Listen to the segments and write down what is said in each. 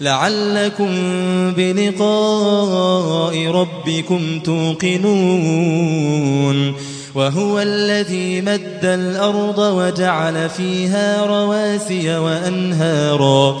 لعلكم بلقاء ربكم توقنون وهو الذي مد الأرض وجعل فيها رواسي وأنهارا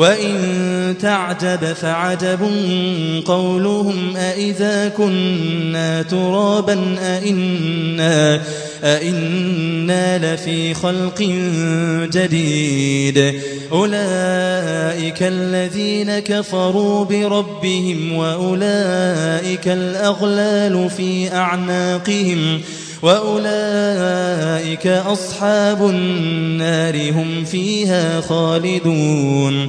وإن تعجب فعجب قولهم أئذا كنا ترابا أئنا, أئنا لفي خلق جديد. أولئك الذين كفروا بربهم وأولئك الأغلال في أعناقهم وأولئك أصحاب النار هم فيها خالدون.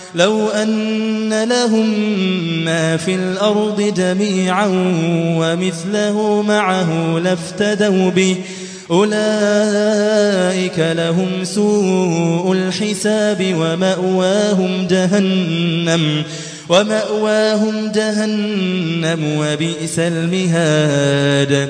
لو أن لهم ما في الأرض جميعا ومثله معه لافتدوا به أولئك لهم سوء الحساب ومأواهم جهنم ومأواهم جهنم وبئس المهاد.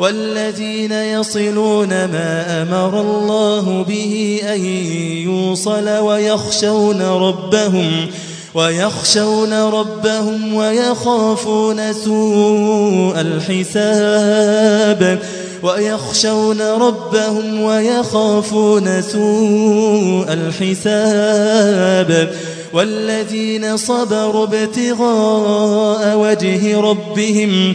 والذين يصلون ما أمر الله به أن يوصل ويخشون ربهم ويخشون ربهم ويخافون سوء الحساب ويخشون ربهم ويخافون سوء الحساب والذين صبروا ابتغاء وجه ربهم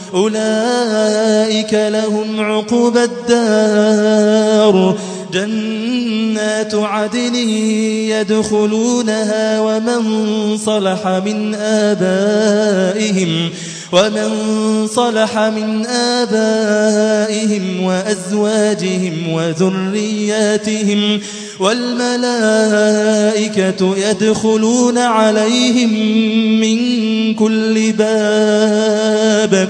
أولئك لهم عقبى الدار. جنات عدن يدخلونها ومن صلح من آبائهم ومن صلح من آبائهم وأزواجهم وذرياتهم والملائكة يدخلون عليهم من كل باب.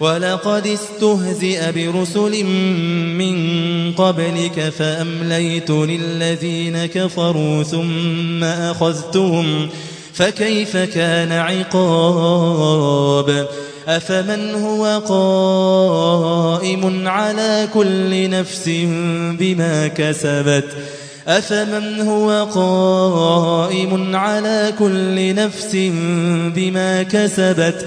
ولقد استهزئ برسل من قبلك فأمليت للذين كفروا ثم أخذتهم فكيف كان عقاب؟ أفمن هو قائم على كل نفس بما كسبت؟ أفمن هو قائم على كل نفس بما كسبت؟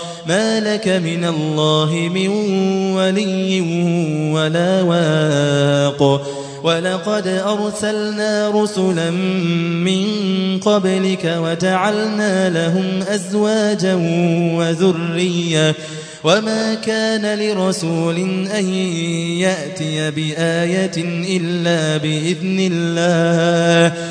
ما لك من الله من ولي ولا واق. ولقد أرسلنا رسلا من قبلك وجعلنا لهم أزواجا وذرية. وما كان لرسول أن يأتي بآية إلا بإذن الله.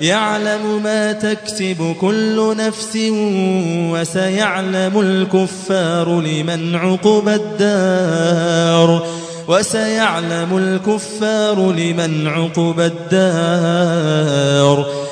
يعلم ما تكسب كل نفس وسيعلم الكفار لمن عقب الدار وسيعلم الكفار لمن عقب الدار